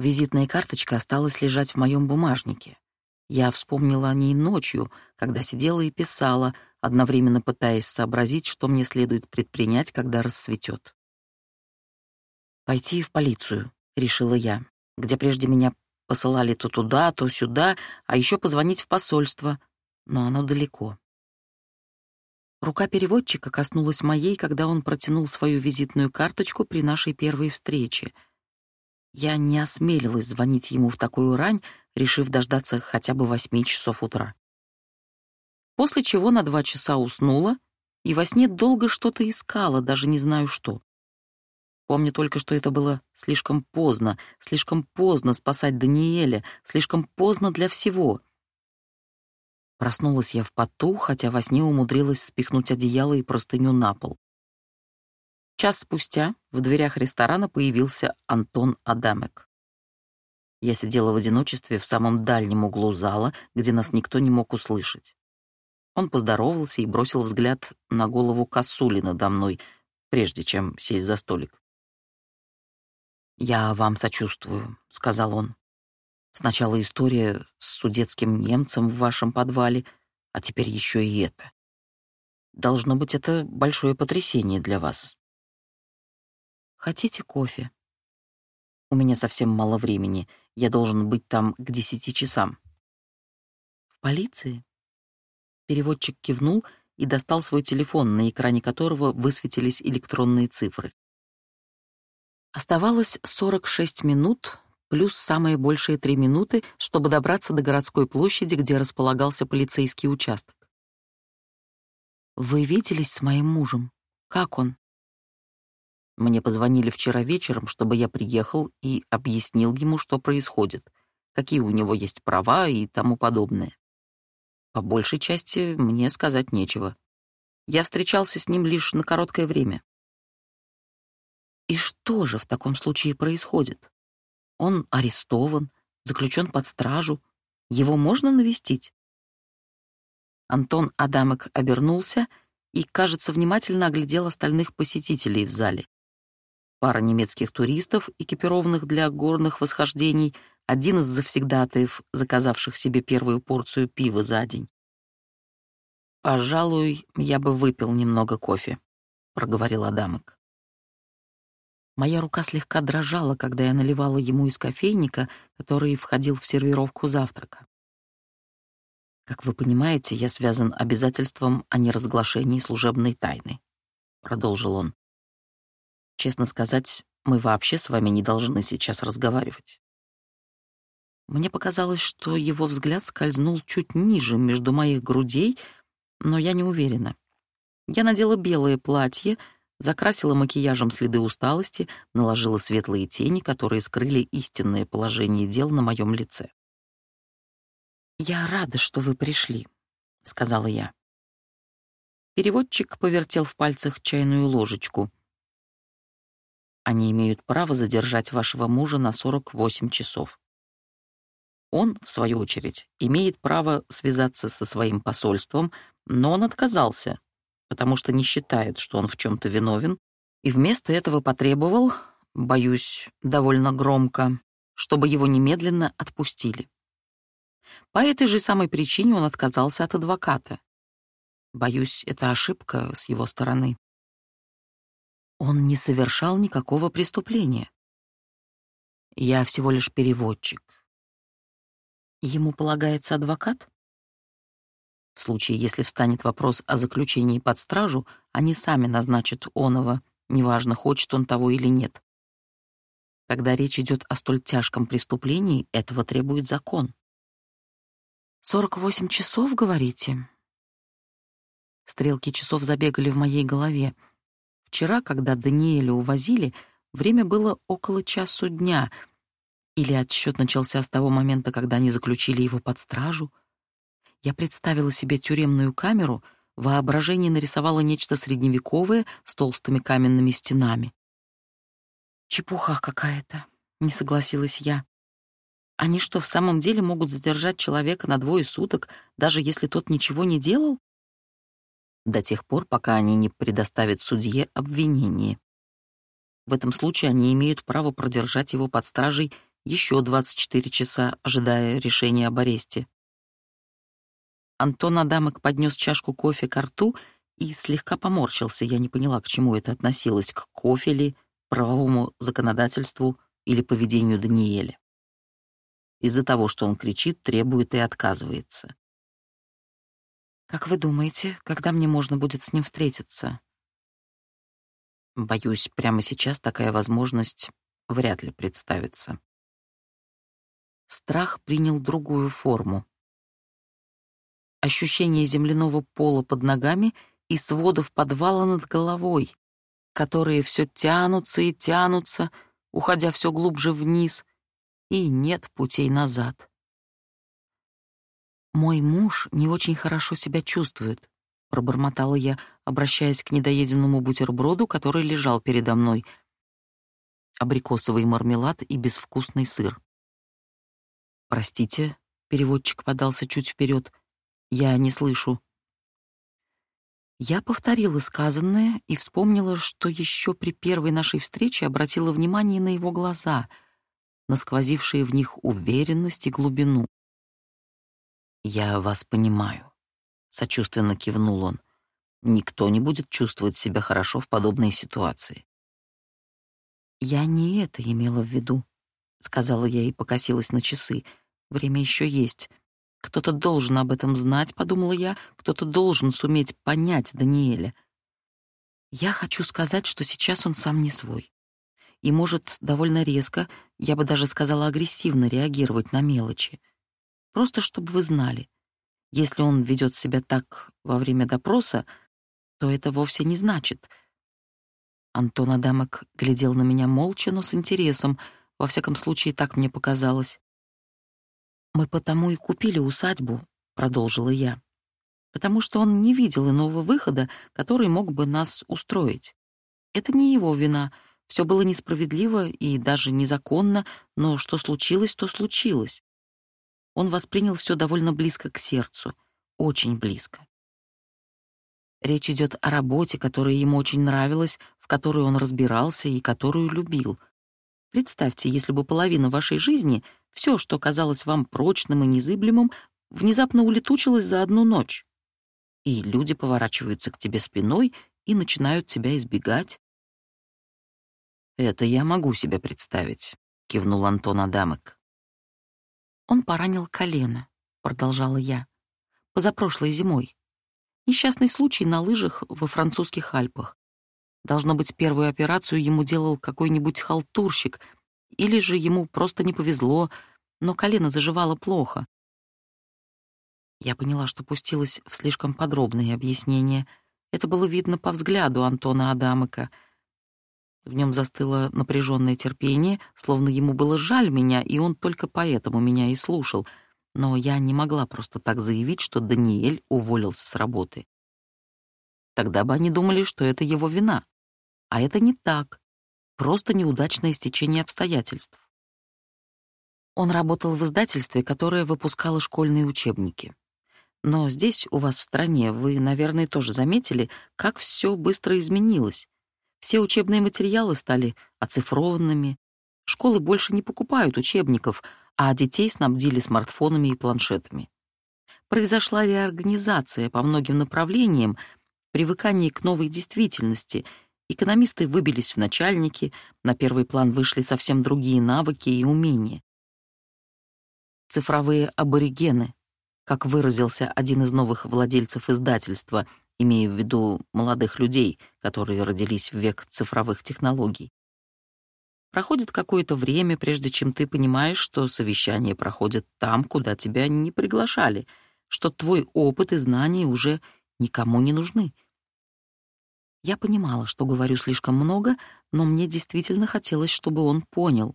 Визитная карточка осталась лежать в моем бумажнике. Я вспомнила о ней ночью, когда сидела и писала, одновременно пытаясь сообразить, что мне следует предпринять, когда рассветет. «Пойти в полицию», — решила я, где прежде меня посылали то туда, то сюда, а еще позвонить в посольство, но оно далеко. Рука переводчика коснулась моей, когда он протянул свою визитную карточку при нашей первой встрече. Я не осмелилась звонить ему в такую рань, решив дождаться хотя бы восьми часов утра. После чего на два часа уснула и во сне долго что-то искала, даже не знаю что. Помню только, что это было слишком поздно, слишком поздно спасать Даниэля, слишком поздно для всего — Проснулась я в поту, хотя во сне умудрилась спихнуть одеяло и простыню на пол. Час спустя в дверях ресторана появился Антон Адамек. Я сидела в одиночестве в самом дальнем углу зала, где нас никто не мог услышать. Он поздоровался и бросил взгляд на голову косули надо мной, прежде чем сесть за столик. «Я вам сочувствую», — сказал он. Сначала история с судетским немцем в вашем подвале, а теперь еще и это. Должно быть, это большое потрясение для вас. Хотите кофе? У меня совсем мало времени. Я должен быть там к десяти часам. В полиции? Переводчик кивнул и достал свой телефон, на экране которого высветились электронные цифры. Оставалось 46 минут плюс самые большие три минуты, чтобы добраться до городской площади, где располагался полицейский участок. «Вы виделись с моим мужем? Как он?» Мне позвонили вчера вечером, чтобы я приехал и объяснил ему, что происходит, какие у него есть права и тому подобное. По большей части мне сказать нечего. Я встречался с ним лишь на короткое время. И что же в таком случае происходит? Он арестован, заключен под стражу. Его можно навестить? Антон Адамек обернулся и, кажется, внимательно оглядел остальных посетителей в зале. Пара немецких туристов, экипированных для горных восхождений, один из завсегдатаев, заказавших себе первую порцию пива за день. «Пожалуй, я бы выпил немного кофе», — проговорил Адамек. Моя рука слегка дрожала, когда я наливала ему из кофейника, который входил в сервировку завтрака. «Как вы понимаете, я связан обязательством о неразглашении служебной тайны», — продолжил он. «Честно сказать, мы вообще с вами не должны сейчас разговаривать». Мне показалось, что его взгляд скользнул чуть ниже, между моих грудей, но я не уверена. Я надела белое платье — закрасила макияжем следы усталости, наложила светлые тени, которые скрыли истинное положение дел на моем лице. «Я рада, что вы пришли», — сказала я. Переводчик повертел в пальцах чайную ложечку. «Они имеют право задержать вашего мужа на 48 часов. Он, в свою очередь, имеет право связаться со своим посольством, но он отказался, потому что не считает, что он в чем-то виновен, и вместо этого потребовал, боюсь, довольно громко, чтобы его немедленно отпустили. По этой же самой причине он отказался от адвоката. Боюсь, это ошибка с его стороны. Он не совершал никакого преступления. Я всего лишь переводчик. Ему полагается адвокат? В случае, если встанет вопрос о заключении под стражу, они сами назначат оного, неважно, хочет он того или нет. Когда речь идет о столь тяжком преступлении, этого требует закон. «Сорок восемь часов, говорите?» Стрелки часов забегали в моей голове. Вчера, когда Даниэля увозили, время было около часу дня, или отсчет начался с того момента, когда они заключили его под стражу — я представила себе тюремную камеру, воображение нарисовало нечто средневековое с толстыми каменными стенами. «Чепуха какая-то», — не согласилась я. «Они что, в самом деле могут задержать человека на двое суток, даже если тот ничего не делал?» До тех пор, пока они не предоставят судье обвинение. В этом случае они имеют право продержать его под стражей еще 24 часа, ожидая решения об аресте. Антон Адамок поднес чашку кофе к рту и слегка поморщился. Я не поняла, к чему это относилось, к кофе ли, правовому законодательству или поведению Даниэля. Из-за того, что он кричит, требует и отказывается. «Как вы думаете, когда мне можно будет с ним встретиться?» Боюсь, прямо сейчас такая возможность вряд ли представится. Страх принял другую форму. Ощущение земляного пола под ногами и сводов подвала над головой, которые все тянутся и тянутся, уходя все глубже вниз, и нет путей назад. «Мой муж не очень хорошо себя чувствует», — пробормотала я, обращаясь к недоеденному бутерброду, который лежал передо мной. Абрикосовый мармелад и безвкусный сыр. «Простите», — переводчик подался чуть вперед, — «я не слышу». Я повторила сказанное и вспомнила, что еще при первой нашей встрече обратила внимание на его глаза, на сквозившие в них уверенность и глубину. «Я вас понимаю», — сочувственно кивнул он. Никто не будет чувствовать себя хорошо в подобной ситуации. «Я не это имела в виду», — сказала я и покосилась на часы. «Время еще есть. Кто-то должен об этом знать», — подумала я, «кто-то должен суметь понять Даниэля. Я хочу сказать, что сейчас он сам не свой. И может довольно резко, я бы даже сказала агрессивно реагировать на мелочи. Просто чтобы вы знали. Если он ведет себя так во время допроса, то это вовсе не значит. Антон Адамок глядел на меня молча, но с интересом, во всяком случае, так мне показалось. «Мы потому и купили усадьбу», — продолжила я, «потому что он не видел иного выхода, который мог бы нас устроить. Это не его вина, все было несправедливо и даже незаконно, но что случилось, то случилось. Он воспринял все довольно близко к сердцу, очень близко. Речь идет о работе, которая ему очень нравилась, в которой он разбирался и которую любил. Представьте, если бы половина вашей жизни, все, что казалось вам прочным и незыблемым, внезапно улетучилось за одну ночь. И люди поворачиваются к тебе спиной и начинают тебя избегать. «Это я могу себе представить», — кивнул Антон Адамек. «Он поранил колено», — продолжала я, — «позапрошлой зимой. Несчастный случай на лыжах во французских Альпах. Должно быть, первую операцию ему делал какой-нибудь халтурщик, или же ему просто не повезло, но колено заживало плохо. Я поняла, что пустилась в слишком подробные объяснения. Это было видно по взгляду Антона Адамыка. В нем застыло напряженное терпение, словно ему было жаль меня, и он только поэтому меня и слушал — но я не могла просто так заявить, что Даниэль уволился с работы. Тогда бы они думали, что это его вина. А это не так. Просто неудачное стечение обстоятельств. Он работал в издательстве, которое выпускало школьные учебники. Но здесь, у вас в стране, вы, наверное, тоже заметили, как все быстро изменилось. Все учебные материалы стали оцифрованными. Школы больше не покупают учебников, а детей снабдили смартфонами и планшетами. Произошла реорганизация по многим направлениям, привыкание к новой действительности. Экономисты выбились в начальники, на первый план вышли совсем другие навыки и умения. Цифровые аборигены, как выразился один из новых владельцев издательства, имея в виду молодых людей, которые родились в век цифровых технологий. Проходит какое-то время, прежде чем ты понимаешь, что совещание проходит там, куда тебя не приглашали, что твой опыт и знания уже никому не нужны. Я понимала, что говорю слишком много, но мне действительно хотелось, чтобы он понял.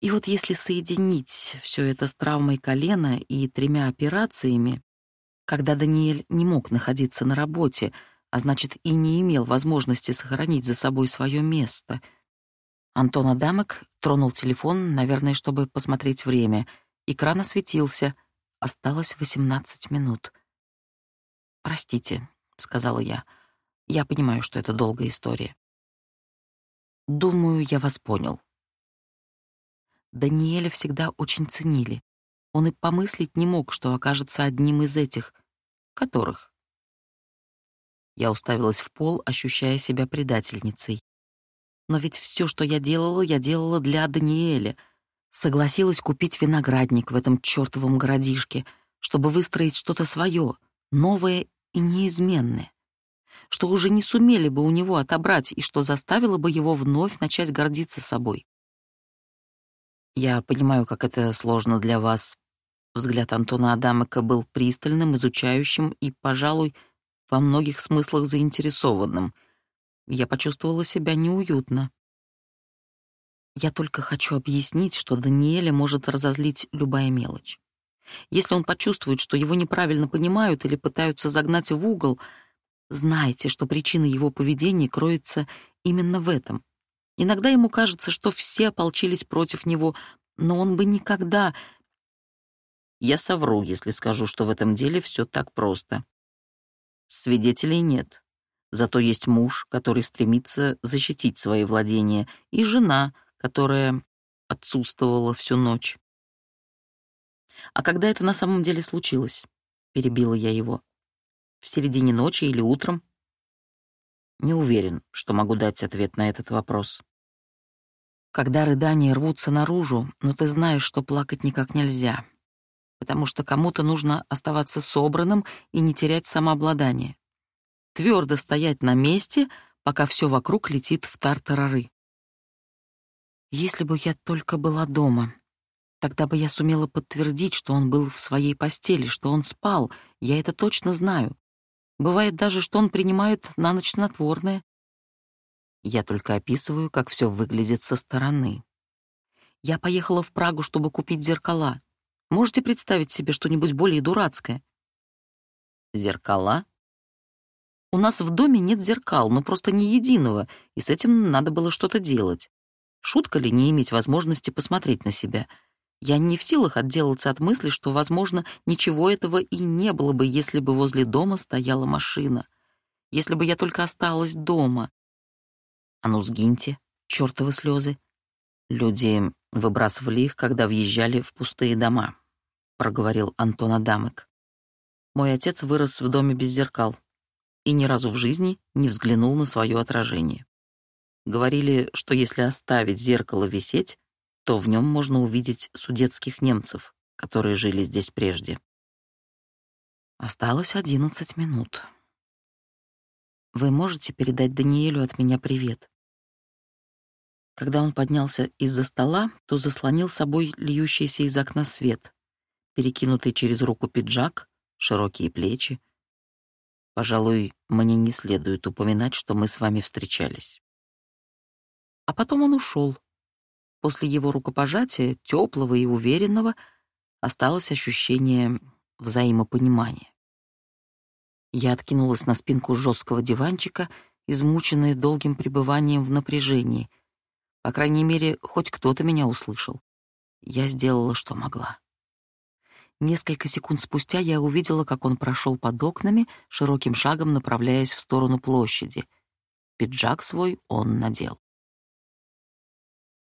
И вот если соединить все это с травмой колена и тремя операциями, когда Даниэль не мог находиться на работе, а значит и не имел возможности сохранить за собой свое место — Антон Адамок тронул телефон, наверное, чтобы посмотреть время. Экран осветился. Осталось 18 минут. «Простите», — сказала я. «Я понимаю, что это долгая история». «Думаю, я вас понял». Даниэля всегда очень ценили. Он и помыслить не мог, что окажется одним из этих. Которых? Я уставилась в пол, ощущая себя предательницей. Но ведь все, что я делала, я делала для Даниэля. Согласилась купить виноградник в этом чертовом городишке, чтобы выстроить что-то свое, новое и неизменное, что уже не сумели бы у него отобрать и что заставило бы его вновь начать гордиться собой. Я понимаю, как это сложно для вас. Взгляд Антона Адамыка был пристальным, изучающим и, пожалуй, во многих смыслах заинтересованным — я почувствовала себя неуютно. Я только хочу объяснить, что Даниэля может разозлить любая мелочь. Если он почувствует, что его неправильно понимают или пытаются загнать в угол, знайте, что причина его поведения кроется именно в этом. Иногда ему кажется, что все ополчились против него, но он бы никогда... Я совру, если скажу, что в этом деле все так просто. Свидетелей нет. Зато есть муж, который стремится защитить свои владения, и жена, которая отсутствовала всю ночь. «А когда это на самом деле случилось?» — перебила я его. «В середине ночи или утром?» Не уверен, что могу дать ответ на этот вопрос. Когда рыдания рвутся наружу, но ты знаешь, что плакать никак нельзя, потому что кому-то нужно оставаться собранным и не терять самообладание твердо стоять на месте, пока все вокруг летит в тартарары. Если бы я только была дома, тогда бы я сумела подтвердить, что он был в своей постели, что он спал, я это точно знаю. Бывает даже, что он принимает на ночь снотворное. Я только описываю, как все выглядит со стороны. Я поехала в Прагу, чтобы купить зеркала. Можете представить себе что-нибудь более дурацкое? Зеркала? У нас в доме нет зеркал, ну просто ни единого, и с этим надо было что-то делать. Шутка ли не иметь возможности посмотреть на себя? Я не в силах отделаться от мысли, что, возможно, ничего этого и не было бы, если бы возле дома стояла машина. Если бы я только осталась дома. А ну, сгиньте, чертовы слезы. Люди выбрасывали их, когда въезжали в пустые дома, — проговорил Антон Адамык. Мой отец вырос в доме без зеркал и ни разу в жизни не взглянул на свое отражение. Говорили, что если оставить зеркало висеть, то в нем можно увидеть судетских немцев, которые жили здесь прежде. Осталось одиннадцать минут. Вы можете передать Даниэлю от меня привет. Когда он поднялся из-за стола, то заслонил собой льющийся из окна свет, перекинутый через руку пиджак, широкие плечи, Пожалуй, мне не следует упоминать, что мы с вами встречались. А потом он ушел. После его рукопожатия, теплого и уверенного, осталось ощущение взаимопонимания. Я откинулась на спинку жесткого диванчика, измученная долгим пребыванием в напряжении. По крайней мере, хоть кто-то меня услышал. Я сделала, что могла. Несколько секунд спустя я увидела, как он прошел под окнами, широким шагом направляясь в сторону площади. Пиджак свой он надел.